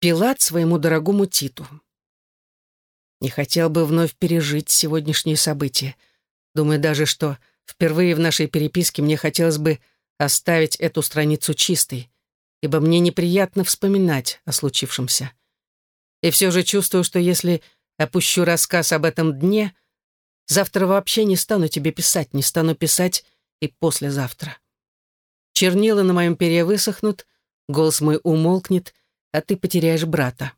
Пилат своему дорогому Титу. Не хотел бы вновь пережить сегодняшние события. Думаю даже, что впервые в нашей переписке мне хотелось бы оставить эту страницу чистой, ибо мне неприятно вспоминать о случившемся. И все же чувствую, что если опущу рассказ об этом дне, завтра вообще не стану тебе писать, не стану писать и послезавтра. Чернила на моем перья высохнут, голос мой умолкнет, а ты потеряешь брата.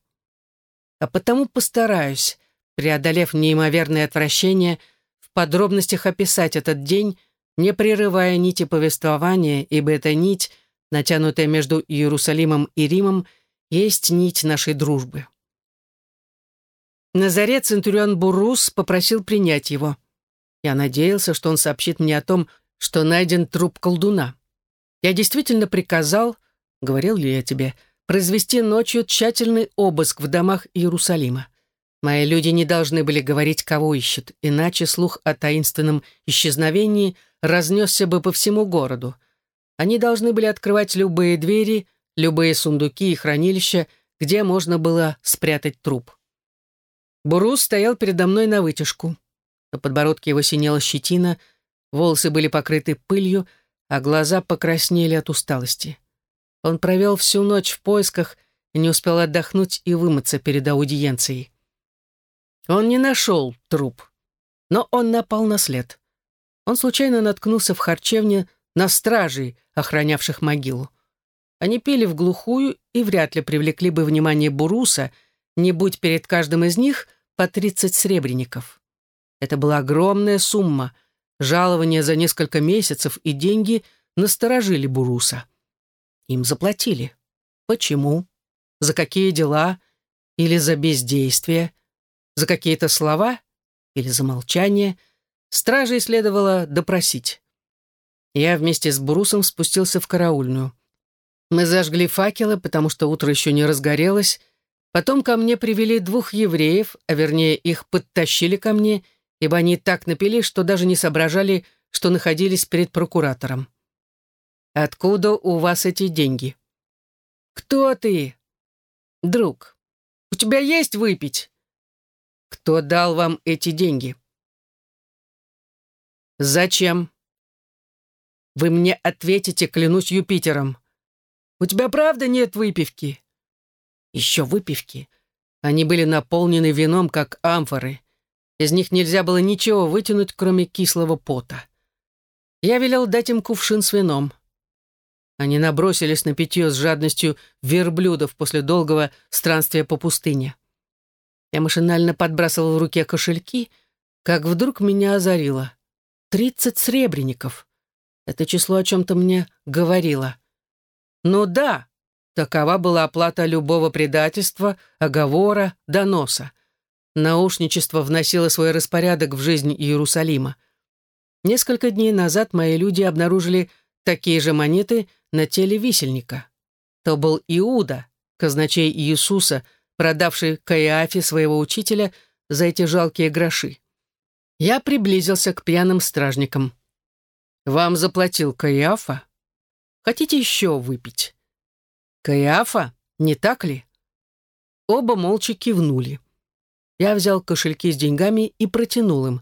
А потому постараюсь, преодолев неимоверное отвращение, в подробностях описать этот день, не прерывая нити повествования, ибо эта нить, натянутая между Иерусалимом и Римом, есть нить нашей дружбы. На заре Центурион Бурус попросил принять его. Я надеялся, что он сообщит мне о том, что найден труп колдуна. Я действительно приказал, говорил ли я тебе, — произвести ночью тщательный обыск в домах Иерусалима. Мои люди не должны были говорить, кого ищут, иначе слух о таинственном исчезновении разнесся бы по всему городу. Они должны были открывать любые двери, любые сундуки и хранилища, где можно было спрятать труп. Бурус стоял передо мной на вытяжку. На подбородке его синела щетина, волосы были покрыты пылью, а глаза покраснели от усталости. Он провел всю ночь в поисках и не успел отдохнуть и вымыться перед аудиенцией. Он не нашел труп, но он напал на след. Он случайно наткнулся в харчевне на стражей, охранявших могилу. Они пили в глухую и вряд ли привлекли бы внимание Буруса, не будь перед каждым из них по 30 сребреников. Это была огромная сумма. Жалование за несколько месяцев и деньги насторожили Буруса. Им заплатили. Почему? За какие дела? Или за бездействие? За какие-то слова? Или за молчание? Стражей следовало допросить. Я вместе с Брусом спустился в караульную. Мы зажгли факелы, потому что утро еще не разгорелось. Потом ко мне привели двух евреев, а вернее их подтащили ко мне, ибо они так напили, что даже не соображали, что находились перед прокуратором. Откуда у вас эти деньги? Кто ты? Друг. У тебя есть выпить? Кто дал вам эти деньги? Зачем? Вы мне ответите, клянусь Юпитером. У тебя правда нет выпивки? Еще выпивки. Они были наполнены вином, как амфоры. Из них нельзя было ничего вытянуть, кроме кислого пота. Я велел дать им кувшин с вином. Они набросились на питье с жадностью верблюдов после долгого странствия по пустыне. Я машинально подбрасывал в руке кошельки, как вдруг меня озарило. Тридцать сребреников. Это число о чем-то мне говорило. Ну да, такова была оплата любого предательства, оговора, доноса. Наушничество вносило свой распорядок в жизнь Иерусалима. Несколько дней назад мои люди обнаружили такие же монеты — на теле висельника. То был Иуда, казначей Иисуса, продавший Каиафе своего учителя за эти жалкие гроши. Я приблизился к пьяным стражникам. «Вам заплатил Каиафа? Хотите еще выпить?» «Каиафа, не так ли?» Оба молча кивнули. Я взял кошельки с деньгами и протянул им.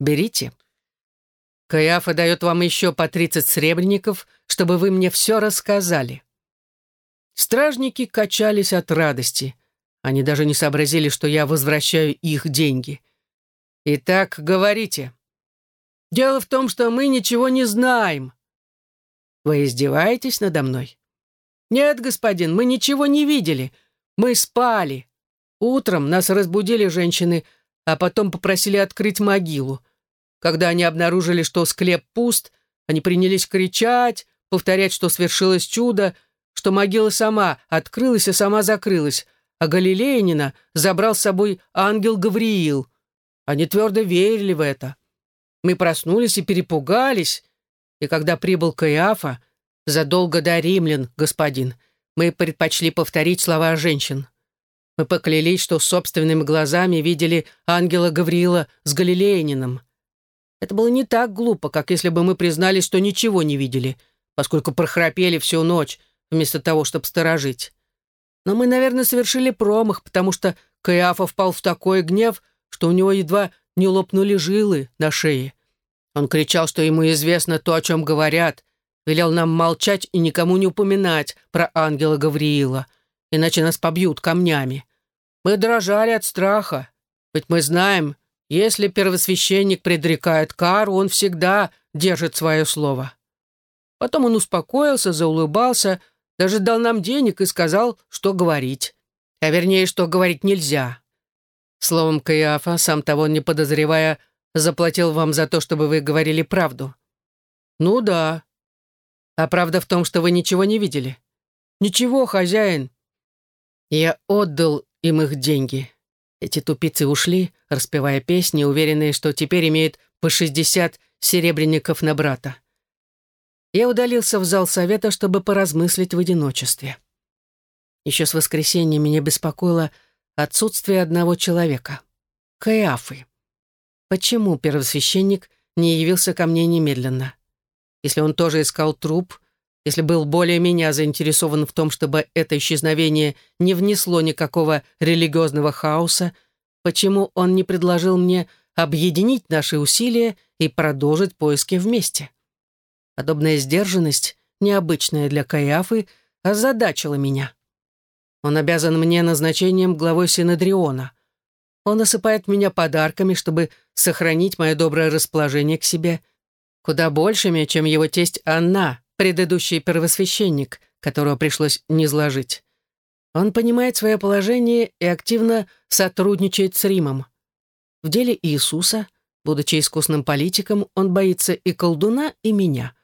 «Берите». Каиафа дает вам еще по тридцать сребреников, чтобы вы мне все рассказали». Стражники качались от радости. Они даже не сообразили, что я возвращаю их деньги. «Итак, говорите. Дело в том, что мы ничего не знаем». «Вы издеваетесь надо мной?» «Нет, господин, мы ничего не видели. Мы спали. Утром нас разбудили женщины, а потом попросили открыть могилу. Когда они обнаружили, что склеп пуст, они принялись кричать, повторять, что свершилось чудо, что могила сама открылась и сама закрылась, а Галилеянина забрал с собой ангел Гавриил. Они твердо верили в это. Мы проснулись и перепугались, и когда прибыл Каиафа, задолго до римлян, господин, мы предпочли повторить слова женщин. Мы поклялись, что собственными глазами видели ангела Гавриила с Галилеянином. Это было не так глупо, как если бы мы признали, что ничего не видели, поскольку прохрапели всю ночь, вместо того, чтобы сторожить. Но мы, наверное, совершили промах, потому что Каиафа впал в такой гнев, что у него едва не лопнули жилы на шее. Он кричал, что ему известно то, о чем говорят, велел нам молчать и никому не упоминать про ангела Гавриила, иначе нас побьют камнями. Мы дрожали от страха, ведь мы знаем, если первосвященник предрекает кару, он всегда держит свое слово. Потом он успокоился, заулыбался, даже дал нам денег и сказал, что говорить. А вернее, что говорить нельзя. Словом, Каиафа, сам того не подозревая, заплатил вам за то, чтобы вы говорили правду. Ну да. А правда в том, что вы ничего не видели. Ничего, хозяин. Я отдал им их деньги. Эти тупицы ушли, распевая песни, уверенные, что теперь имеют по шестьдесят серебряников на брата. Я удалился в зал совета, чтобы поразмыслить в одиночестве. Еще с воскресенья меня беспокоило отсутствие одного человека — Каиафы. Почему первосвященник не явился ко мне немедленно? Если он тоже искал труп, если был более меня заинтересован в том, чтобы это исчезновение не внесло никакого религиозного хаоса, почему он не предложил мне объединить наши усилия и продолжить поиски вместе? Подобная сдержанность, необычная для Каиафы, озадачила меня. Он обязан мне назначением главой Синедриона. Он осыпает меня подарками, чтобы сохранить мое доброе расположение к себе, куда большими, чем его тесть Анна, предыдущий первосвященник, которого пришлось низложить. Он понимает свое положение и активно сотрудничает с Римом. В деле Иисуса, будучи искусным политиком, он боится и колдуна, и меня.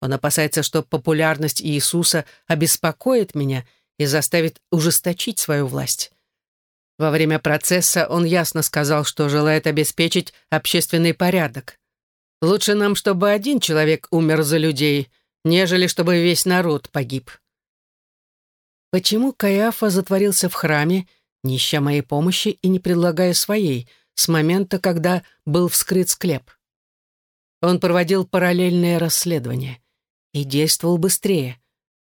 Он опасается, что популярность Иисуса обеспокоит меня и заставит ужесточить свою власть. Во время процесса он ясно сказал, что желает обеспечить общественный порядок. Лучше нам, чтобы один человек умер за людей, нежели чтобы весь народ погиб. Почему Каиафа затворился в храме, не ища моей помощи и не предлагая своей, с момента, когда был вскрыт склеп? Он проводил параллельное расследование и действовал быстрее.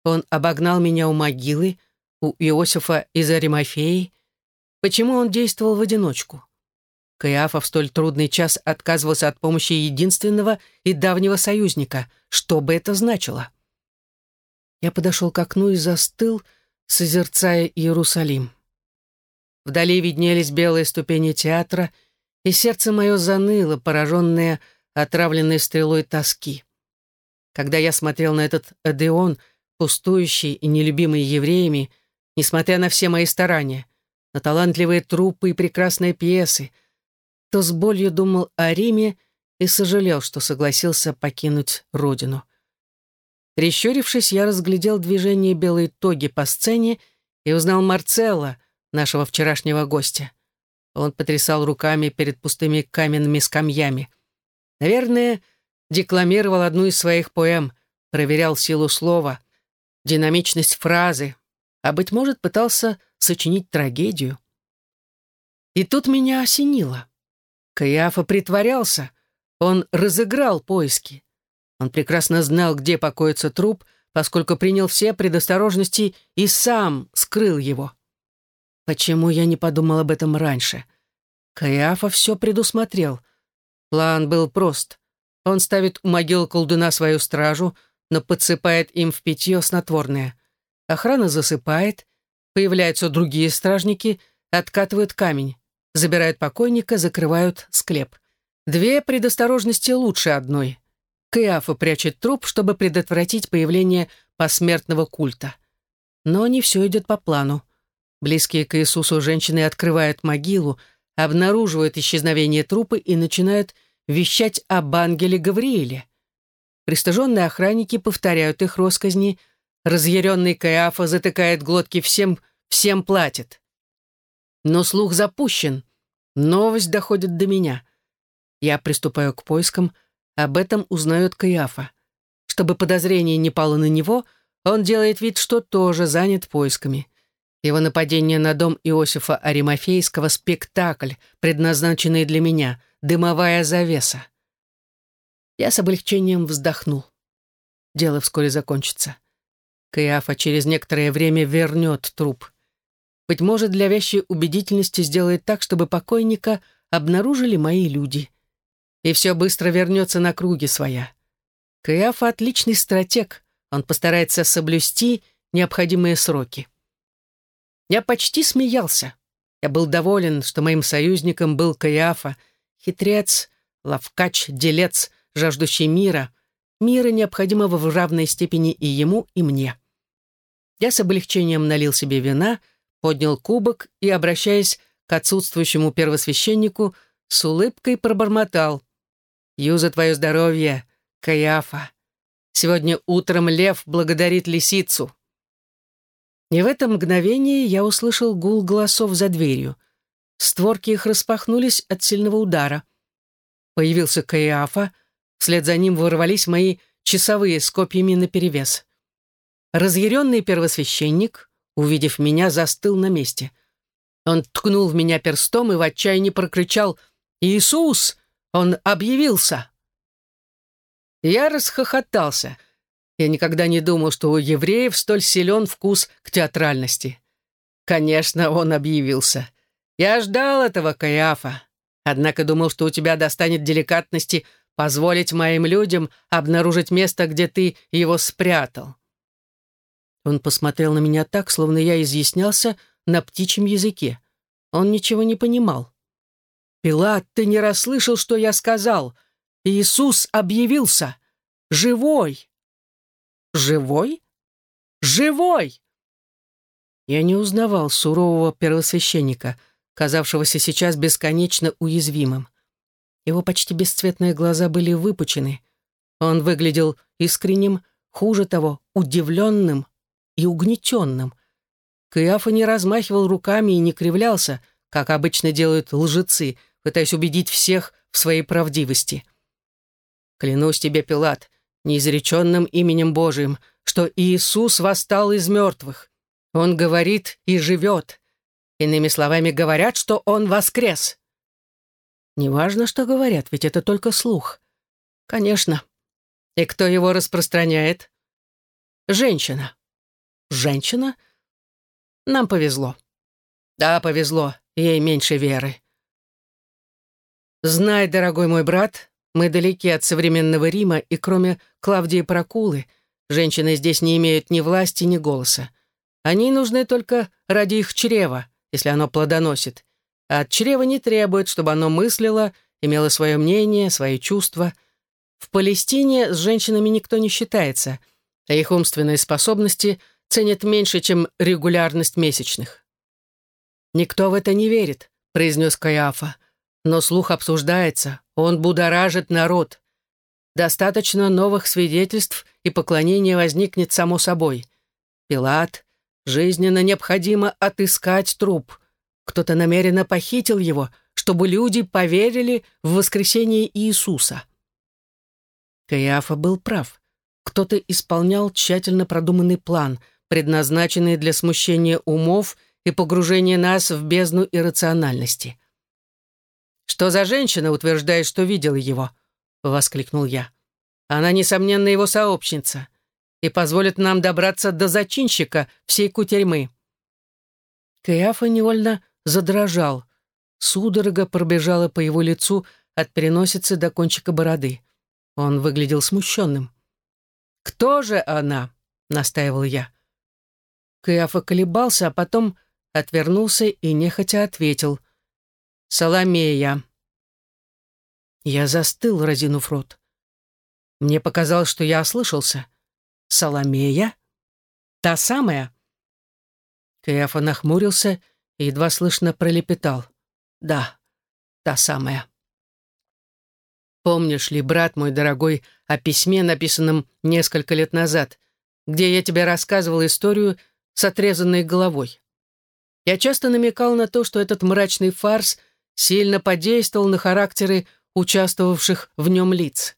Он обогнал меня у могилы, у Иосифа из Аримафеи. Почему он действовал в одиночку? Каиафа в столь трудный час отказывался от помощи единственного и давнего союзника. Что бы это значило? Я подошел к окну и застыл, созерцая Иерусалим. Вдали виднелись белые ступени театра, и сердце мое заныло, пораженное отравленной стрелой тоски. Когда я смотрел на этот Адеон, пустующий и нелюбимый евреями, несмотря на все мои старания, на талантливые трупы и прекрасные пьесы, то с болью думал о Риме и сожалел, что согласился покинуть родину. Прищурившись, я разглядел движение белой тоги по сцене и узнал Марцелла, нашего вчерашнего гостя. Он потрясал руками перед пустыми каменными скамьями. Наверное, декламировал одну из своих поэм, проверял силу слова, динамичность фразы, а, быть может, пытался сочинить трагедию. И тут меня осенило. Каиафа притворялся, он разыграл поиски. Он прекрасно знал, где покоится труп, поскольку принял все предосторожности и сам скрыл его. Почему я не подумал об этом раньше? Каиафа все предусмотрел. План был прост. Он ставит у могил колдуна свою стражу, но подсыпает им в питье снотворное. Охрана засыпает, появляются другие стражники, откатывают камень, забирают покойника, закрывают склеп. Две предосторожности лучше одной. Каиафа прячет труп, чтобы предотвратить появление посмертного культа. Но не все идет по плану. Близкие к Иисусу женщины открывают могилу, обнаруживают исчезновение трупа и начинают вещать об ангеле Гаврииле. Пристыженные охранники повторяют их росказни, разъяренный Каиафа затыкает глотки всем, всем платит. Но слух запущен, новость доходит до меня. Я приступаю к поискам, об этом узнает Каиафа. Чтобы подозрение не пало на него, он делает вид, что тоже занят поисками. Его нападение на дом Иосифа Аримафейского — спектакль, предназначенный для меня, дымовая завеса. Я с облегчением вздохнул. Дело вскоре закончится. Каиафа через некоторое время вернет труп. Быть может, для вещей убедительности сделает так, чтобы покойника обнаружили мои люди. И все быстро вернется на круги своя. Каиафа — отличный стратег, он постарается соблюсти необходимые сроки. Я почти смеялся. Я был доволен, что моим союзником был Каиафа, хитрец, ловкач, делец, жаждущий мира, мира, необходимого в равной степени и ему, и мне. Я с облегчением налил себе вина, поднял кубок и, обращаясь к отсутствующему первосвященнику, с улыбкой пробормотал. «Ю за твое здоровье, Каиафа! Сегодня утром лев благодарит лисицу!» И в это мгновение я услышал гул голосов за дверью. Створки их распахнулись от сильного удара. Появился Каиафа, вслед за ним ворвались мои часовые с копьями наперевес. Разъяренный первосвященник, увидев меня, застыл на месте. Он ткнул в меня перстом и в отчаянии прокричал «Иисус! Он объявился!» Я расхохотался — я никогда не думал, что у евреев столь силен вкус к театральности. Конечно, он объявился. Я ждал этого, Каиафа. Однако думал, что у тебя достанет деликатности позволить моим людям обнаружить место, где ты его спрятал. Он посмотрел на меня так, словно я изъяснялся на птичьем языке. Он ничего не понимал. «Пилат, ты не расслышал, что я сказал? Иисус объявился! Живой!» Живой? Живой! Я не узнавал сурового первосвященника, казавшегося сейчас бесконечно уязвимым. Его почти бесцветные глаза были выпучены. Он выглядел искренним, хуже того, удивленным и угнетенным. Каиафа не размахивал руками и не кривлялся, как обычно делают лжецы, пытаясь убедить всех в своей правдивости. «Клянусь тебе, Пилат, неизреченным именем Божиим, что Иисус восстал из мертвых. Он говорит и живет. Иными словами, говорят, что Он воскрес. Неважно, что говорят, ведь это только слух. Конечно. И кто его распространяет? Женщина. Женщина? Нам повезло. Да, повезло. Ей меньше веры. Знай, дорогой мой брат, мы далеки от современного Рима, и кроме Клавдии Прокулы, женщины здесь не имеют ни власти, ни голоса. Они нужны только ради их чрева, если оно плодоносит. А от чрева не требует, чтобы оно мыслило, имело свое мнение, свои чувства. В Палестине с женщинами никто не считается, а их умственные способности ценят меньше, чем регулярность месячных. «Никто в это не верит», — произнес Каиафа. Но слух обсуждается, он будоражит народ. Достаточно новых свидетельств, и поклонение возникнет само собой. Пилат, жизненно необходимо отыскать труп. Кто-то намеренно похитил его, чтобы люди поверили в воскресение Иисуса. Каиафа был прав. Кто-то исполнял тщательно продуманный план, предназначенный для смущения умов и погружения нас в бездну иррациональности. «Что за женщина утверждает, что видела его?» — воскликнул я. «Она, несомненно, его сообщница и позволит нам добраться до зачинщика всей кутерьмы». Каиафа невольно задрожал. Судорога пробежала по его лицу от переносицы до кончика бороды. Он выглядел смущенным. «Кто же она?» — настаивал я. Каиафа колебался, а потом отвернулся и нехотя ответил. Соломея. Я застыл, разинув рот. Мне показалось, что я ослышался. Соломея? Та самая? Каиафа нахмурился и едва слышно пролепетал. Да, та самая. Помнишь ли, брат мой дорогой, о письме, написанном несколько лет назад, где я тебе рассказывал историю с отрезанной головой? Я часто намекал на то, что этот мрачный фарс сильно подействовал на характеры участвовавших в нем лиц.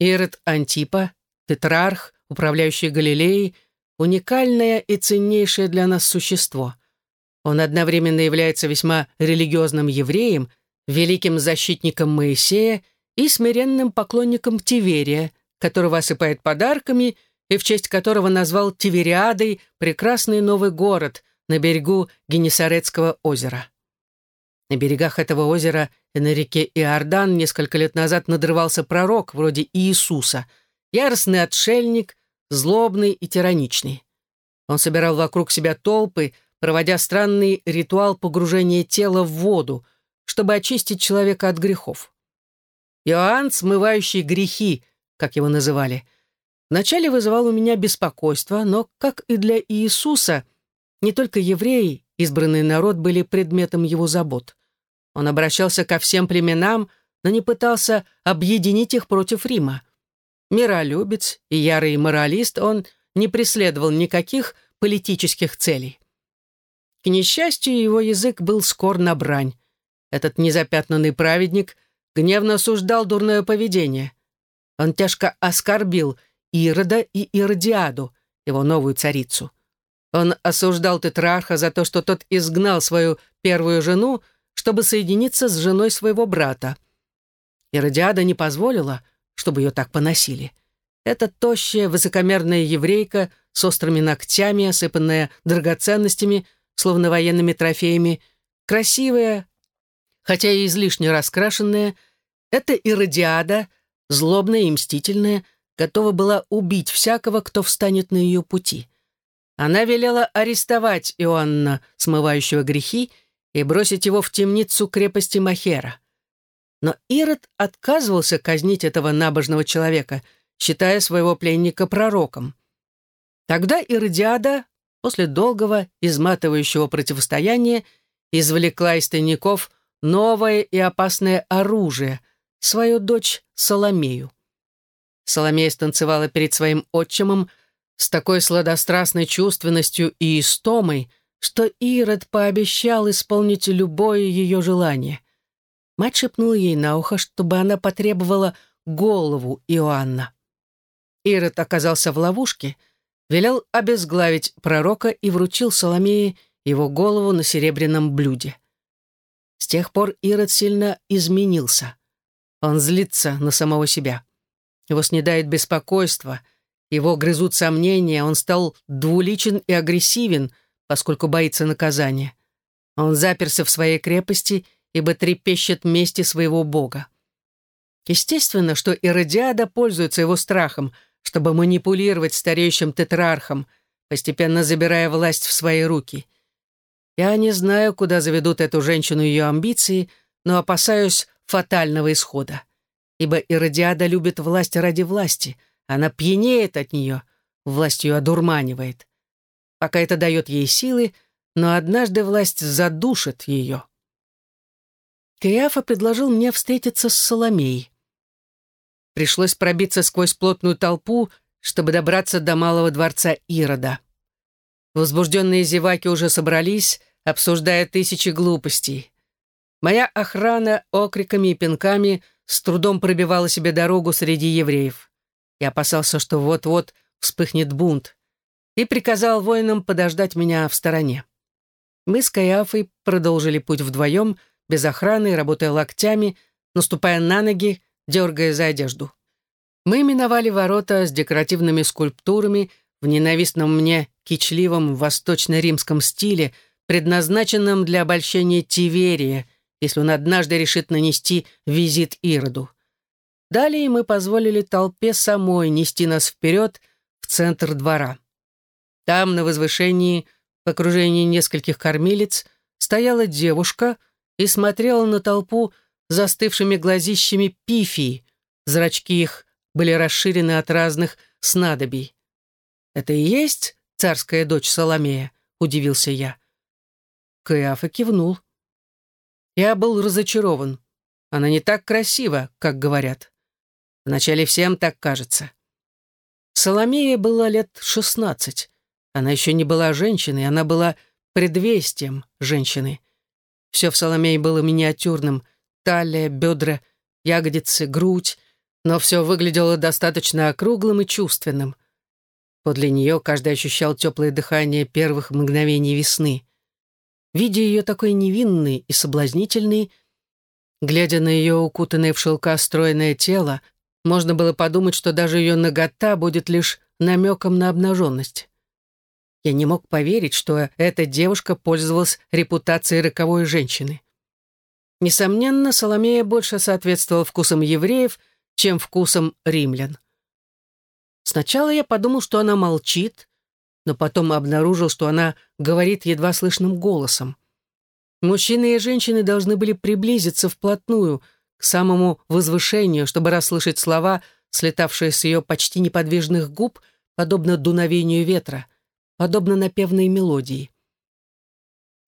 Ирод Антипа, тетрарх, управляющий Галилеей, уникальное и ценнейшее для нас существо. Он одновременно является весьма религиозным евреем, великим защитником Моисея и смиренным поклонником Тиверия, которого осыпает подарками и в честь которого назвал Тивериадой прекрасный новый город, на берегу Генесарецкого озера. На берегах этого озера и на реке Иордан несколько лет назад надрывался пророк вроде Иисуса, яростный отшельник, злобный и тираничный. Он собирал вокруг себя толпы, проводя странный ритуал погружения тела в воду, чтобы очистить человека от грехов. Иоанн, смывающий грехи, как его называли, вначале вызывал у меня беспокойство, но, как и для Иисуса, не только евреи, избранный народ, были предметом его забот. Он обращался ко всем племенам, но не пытался объединить их против Рима. Миролюбец и ярый моралист, он не преследовал никаких политических целей. К несчастью, его язык был скор на брань. Этот незапятнанный праведник гневно осуждал дурное поведение. Он тяжко оскорбил Ирода и Иродиаду, его новую царицу. Он осуждал тетрарха за то, что тот изгнал свою первую жену, чтобы соединиться с женой своего брата. Иродиада не позволила, чтобы ее так поносили. Эта тощая, высокомерная еврейка с острыми ногтями, осыпанная драгоценностями, словно военными трофеями, красивая, хотя и излишне раскрашенная, эта Иродиада, злобная и мстительная, готова была убить всякого, кто встанет на ее пути. Она велела арестовать Иоанна, смывающего грехи, и бросить его в темницу крепости Махера. Но Ирод отказывался казнить этого набожного человека, считая своего пленника пророком. Тогда Иродиада, после долгого, изматывающего противостояния, извлекла из тайников новое и опасное оружие, свою дочь Соломею. Соломея станцевала перед своим отчимом с такой сладострастной чувственностью и истомой, что Ирод пообещал исполнить любое ее желание. Мать шепнула ей на ухо, чтобы она потребовала голову Иоанна. Ирод оказался в ловушке, велел обезглавить пророка и вручил Соломее его голову на серебряном блюде. С тех пор Ирод сильно изменился. Он злится на самого себя. Его снедает беспокойство, его грызут сомнения, он стал двуличен и агрессивен — поскольку боится наказания. Он заперся в своей крепости, ибо трепещет мести своего бога. Естественно, что Иродиада пользуется его страхом, чтобы манипулировать стареющим тетрархом, постепенно забирая власть в свои руки. Я не знаю, куда заведут эту женщину ее амбиции, но опасаюсь фатального исхода. Ибо Иродиада любит власть ради власти, она пьянеет от нее, власть ее одурманивает пока это дает ей силы, но однажды власть задушит ее. Каиафа предложил мне встретиться с Соломеей. Пришлось пробиться сквозь плотную толпу, чтобы добраться до малого дворца Ирода. Возбужденные зеваки уже собрались, обсуждая тысячи глупостей. Моя охрана окриками и пинками с трудом пробивала себе дорогу среди евреев. Я опасался, что вот-вот вспыхнет бунт и приказал воинам подождать меня в стороне. Мы с Каиафой продолжили путь вдвоем, без охраны, работая локтями, наступая на ноги, дергая за одежду. Мы миновали ворота с декоративными скульптурами в ненавистном мне кичливом восточно-римском стиле, предназначенном для обольщения Тиверия, если он однажды решит нанести визит Ироду. Далее мы позволили толпе самой нести нас вперед в центр двора. Там, на возвышении, в окружении нескольких кормилец, стояла девушка и смотрела на толпу застывшими глазищами пифии. Зрачки их были расширены от разных снадобий. «Это и есть царская дочь Соломея?» — удивился я. Каиафа кивнул. Я был разочарован. Она не так красива, как говорят. Вначале всем так кажется. Соломея была лет шестнадцать. Она еще не была женщиной, она была предвестием женщины. Все в Соломее было миниатюрным. Талия, бедра, ягодицы, грудь. Но все выглядело достаточно округлым и чувственным. Подле нее каждый ощущал теплое дыхание первых мгновений весны. Видя ее такой невинной и соблазнительной, глядя на ее укутанное в шелка стройное тело, можно было подумать, что даже ее нагота будет лишь намеком на обнаженность. Я не мог поверить, что эта девушка пользовалась репутацией роковой женщины. Несомненно, Соломея больше соответствовала вкусам евреев, чем вкусам римлян. Сначала я подумал, что она молчит, но потом обнаружил, что она говорит едва слышным голосом. Мужчины и женщины должны были приблизиться вплотную к самому возвышению, чтобы расслышать слова, слетавшие с ее почти неподвижных губ, подобно дуновению ветра, подобно напевной мелодии.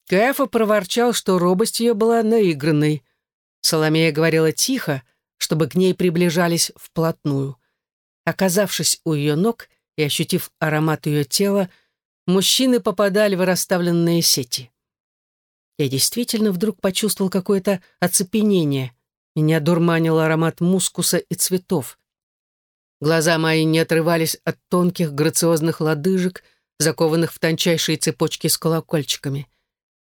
Каэфа проворчал, что робость ее была наигранной. Соломея говорила тихо, чтобы к ней приближались вплотную. Оказавшись у ее ног и ощутив аромат ее тела, мужчины попадали в расставленные сети. Я действительно вдруг почувствовал какое-то оцепенение. Меня дурманил аромат мускуса и цветов. Глаза мои не отрывались от тонких грациозных лодыжек, закованных в тончайшие цепочки с колокольчиками.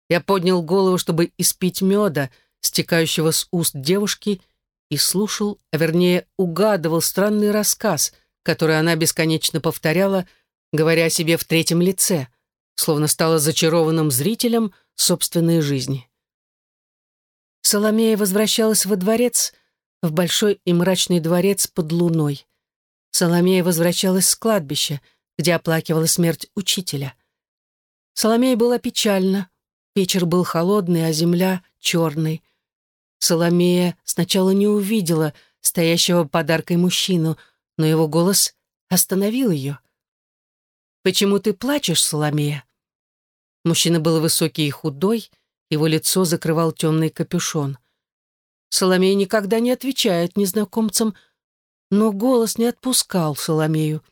Я поднял голову, чтобы испить меда, стекающего с уст девушки, и слушал, а вернее угадывал странный рассказ, который она бесконечно повторяла, говоря о себе в третьем лице, словно стала зачарованным зрителем собственной жизни. Соломея возвращалась во дворец, в большой и мрачный дворец под луной. Соломея возвращалась с кладбища, где оплакивала смерть учителя. Соломея была печальна, Вечер был холодный, а земля — черной. Соломея сначала не увидела стоящего подаркой мужчину, но его голос остановил ее. «Почему ты плачешь, Соломея?» Мужчина был высокий и худой, его лицо закрывал темный капюшон. Соломея никогда не отвечает незнакомцам, но голос не отпускал Соломею.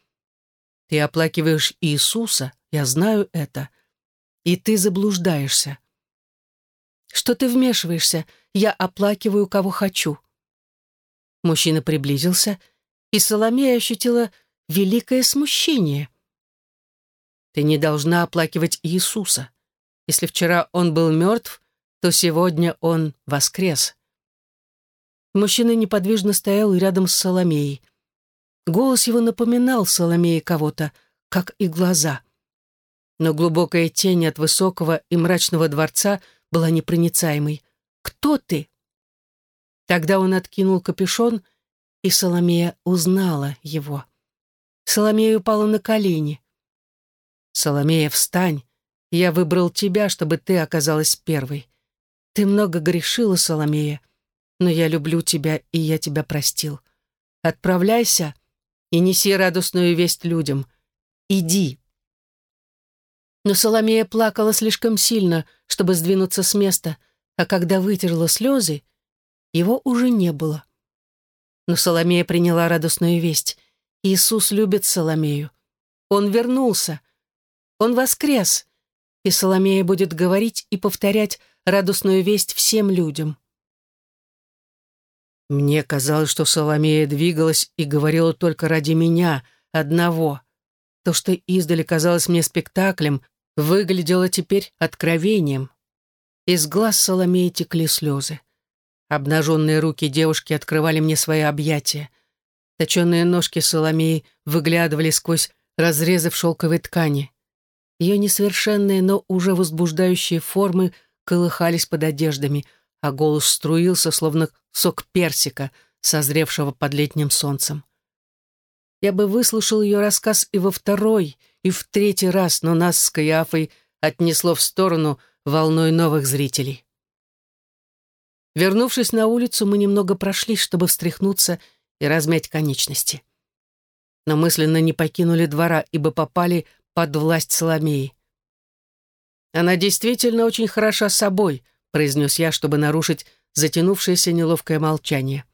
«Ты оплакиваешь Иисуса, я знаю это и ты заблуждаешься. Что ты вмешиваешься? Я оплакиваю, кого хочу. Мужчина приблизился, и Соломея ощутила великое смущение. Ты не должна оплакивать Иисуса. Если вчера он был мертв, то сегодня он воскрес. Мужчина неподвижно стоял рядом с Соломеей. Голос его напоминал Соломее кого-то, как и глаза но глубокая тень от высокого и мрачного дворца была непроницаемой. «Кто ты?» Тогда он откинул капюшон, и Соломея узнала его. Соломея упала на колени. «Соломея, встань! Я выбрал тебя, чтобы ты оказалась первой. Ты много грешила, Соломея, но я люблю тебя, и я тебя простил. Отправляйся и неси радостную весть людям. Иди!» Но Соломея плакала слишком сильно, чтобы сдвинуться с места, а когда вытерла слезы, его уже не было. Но Соломея приняла радостную весть. Иисус любит Соломею. Он вернулся. Он воскрес. И Соломея будет говорить и повторять радостную весть всем людям. Мне казалось, что Соломея двигалась и говорила только ради меня, одного. То, что издали казалось мне спектаклем, выглядело теперь откровением. Из глаз Соломеи текли слезы. Обнаженные руки девушки открывали мне свои объятия. Точенные ножки Соломеи выглядывали сквозь разрезы в шелковой ткани. Ее несовершенные, но уже возбуждающие формы колыхались под одеждами, а голос струился, словно сок персика, созревшего под летним солнцем. Я бы выслушал ее рассказ и во второй, и в третий раз, но нас с Каяфой отнесло в сторону волной новых зрителей. Вернувшись на улицу, мы немного прошлись, чтобы встряхнуться и размять конечности. Но мысленно не покинули двора, ибо попали под власть Соломеи. «Она действительно очень хороша собой», — произнес я, чтобы нарушить затянувшееся неловкое молчание.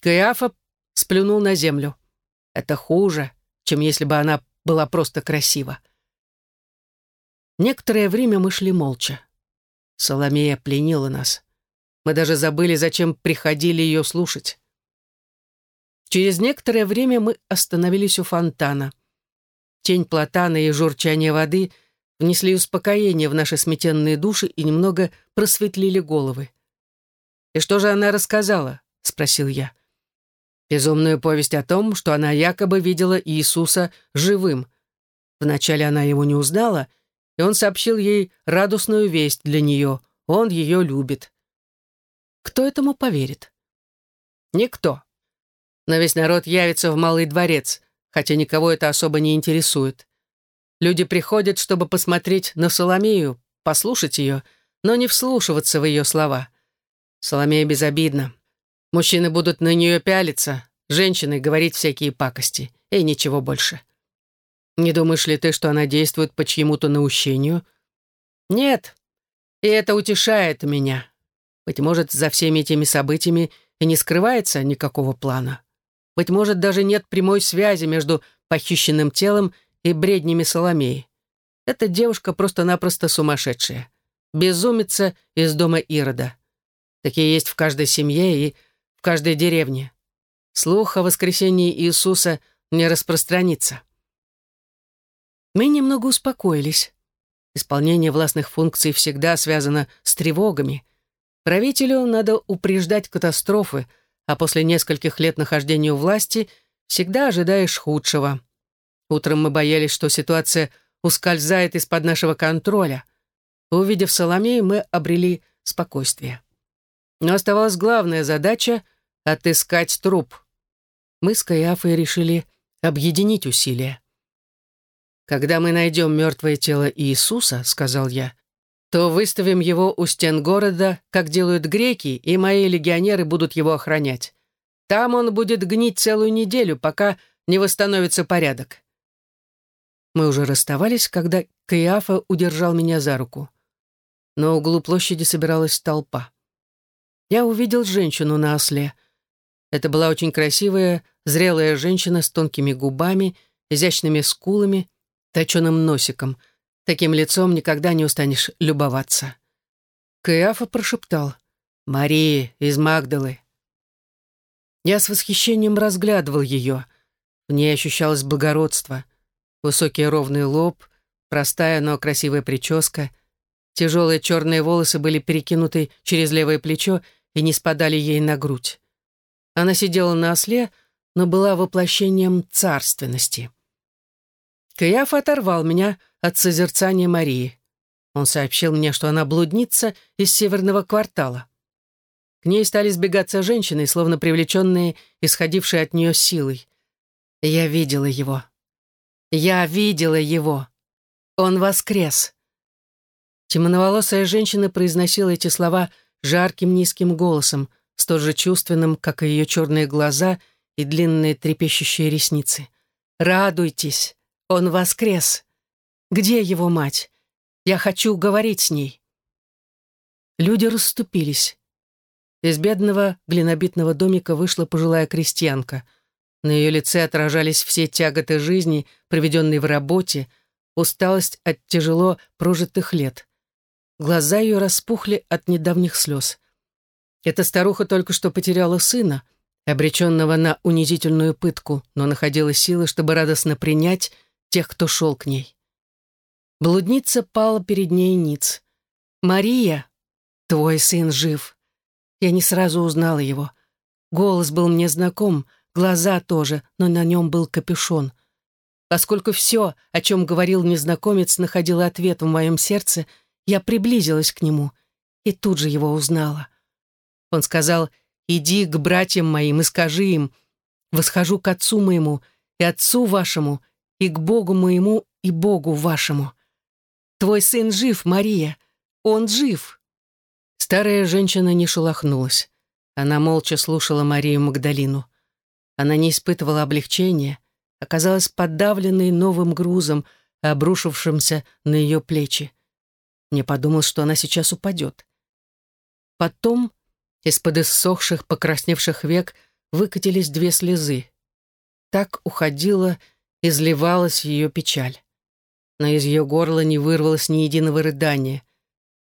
Каиафа сплюнул на землю. Это хуже, чем если бы она была просто красива. Некоторое время мы шли молча. Соломея пленила нас. Мы даже забыли, зачем приходили ее слушать. Через некоторое время мы остановились у фонтана. Тень платана и журчание воды внесли успокоение в наши сметенные души и немного просветлили головы. «И что же она рассказала?» — спросил я. Безумную повесть о том, что она якобы видела Иисуса живым. Вначале она его не узнала, и он сообщил ей радостную весть для нее. Он ее любит. Кто этому поверит? Никто. Но весь народ явится в Малый дворец, хотя никого это особо не интересует. Люди приходят, чтобы посмотреть на Соломею, послушать ее, но не вслушиваться в ее слова. Соломея безобидна. Мужчины будут на нее пялиться, женщины говорить всякие пакости, и ничего больше. Не думаешь ли ты, что она действует по чьему-то наущению? Нет. И это утешает меня. Быть может, за всеми этими событиями и не скрывается никакого плана. Быть может, даже нет прямой связи между похищенным телом и бреднями Соломеи. Эта девушка просто-напросто сумасшедшая. Безумица из дома Ирода. Такие есть в каждой семье и в каждой деревне. Слух о воскресении Иисуса не распространится. Мы немного успокоились. Исполнение властных функций всегда связано с тревогами. Правителю надо упреждать катастрофы, а после нескольких лет нахождения у власти всегда ожидаешь худшего. Утром мы боялись, что ситуация ускользает из-под нашего контроля. Увидев Соломею, мы обрели спокойствие. Но оставалась главная задача — отыскать труп. Мы с Каиафой решили объединить усилия. «Когда мы найдем мертвое тело Иисуса, — сказал я, — то выставим его у стен города, как делают греки, и мои легионеры будут его охранять. Там он будет гнить целую неделю, пока не восстановится порядок». Мы уже расставались, когда Каиафа удержал меня за руку. На углу площади собиралась толпа. Я увидел женщину на осле. Это была очень красивая, зрелая женщина с тонкими губами, изящными скулами, точеным носиком. Таким лицом никогда не устанешь любоваться. Каиафа прошептал «Мария из Магдалы». Я с восхищением разглядывал ее. В ней ощущалось благородство. Высокий ровный лоб, простая, но красивая прическа. Тяжелые черные волосы были перекинуты через левое плечо и не спадали ей на грудь. Она сидела на осле, но была воплощением царственности. Каиаф оторвал меня от созерцания Марии. Он сообщил мне, что она блудница из северного квартала. К ней стали сбегаться женщины, словно привлеченные, исходившие от нее силой. Я видела его. Я видела его. Он воскрес. Темноволосая женщина произносила эти слова жарким низким голосом, столь же чувственным, как и ее черные глаза и длинные трепещущие ресницы. «Радуйтесь! Он воскрес. Где его мать? Я хочу говорить с ней. Люди расступились. Из бедного глинобитного домика вышла пожилая крестьянка. На ее лице отражались все тяготы жизни, проведенной в работе, усталость от тяжело прожитых лет. Глаза ее распухли от недавних слез. Эта старуха только что потеряла сына, обреченного на унизительную пытку, но находила силы, чтобы радостно принять тех, кто шел к ней. Блудница пала перед ней ниц. «Мария, твой сын жив». Я не сразу узнала его. Голос был мне знаком, глаза тоже, но на нем был капюшон. Поскольку все, о чем говорил незнакомец, находило ответ в моем сердце, я приблизилась к нему и тут же его узнала. Он сказал, «Иди к братьям моим и скажи им, восхожу к отцу моему и отцу вашему, и к Богу моему, и Богу вашему. Твой сын жив, Мария, он жив». Старая женщина не шелохнулась. Она молча слушала Марию Магдалину. Она не испытывала облегчения, оказалась подавленной новым грузом, обрушившимся на ее плечи. Мне подумалось, что она сейчас упадет. Потом из-под иссохших, покрасневших век выкатились две слезы. Так уходила изливалась ее печаль. Но из ее горла не вырвалось ни единого рыдания.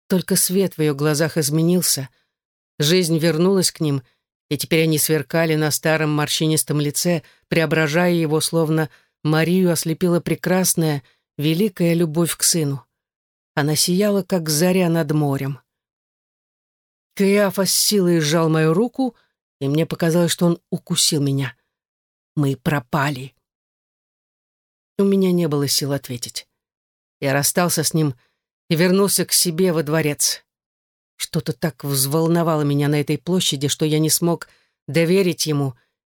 Только свет в ее глазах изменился. Жизнь вернулась к ним, и теперь они сверкали на старом морщинистом лице, преображая его, словно Марию ослепила прекрасная, великая любовь к сыну. Она сияла, как заря над морем. Каиафа с силой сжал мою руку, и мне показалось, что он укусил меня. Мы пропали. У меня не было сил ответить. Я расстался с ним и вернулся к себе во дворец. Что-то так взволновало меня на этой площади, что я не смог доверить ему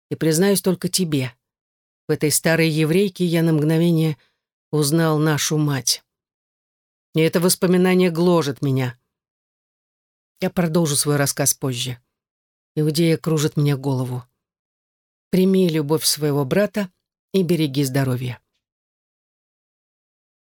и признаюсь только тебе. В этой старой еврейке я на мгновение узнал нашу мать. И это воспоминание гложет меня. Я продолжу свой рассказ позже. Иудея кружит мне голову. Прими любовь своего брата и береги здоровье.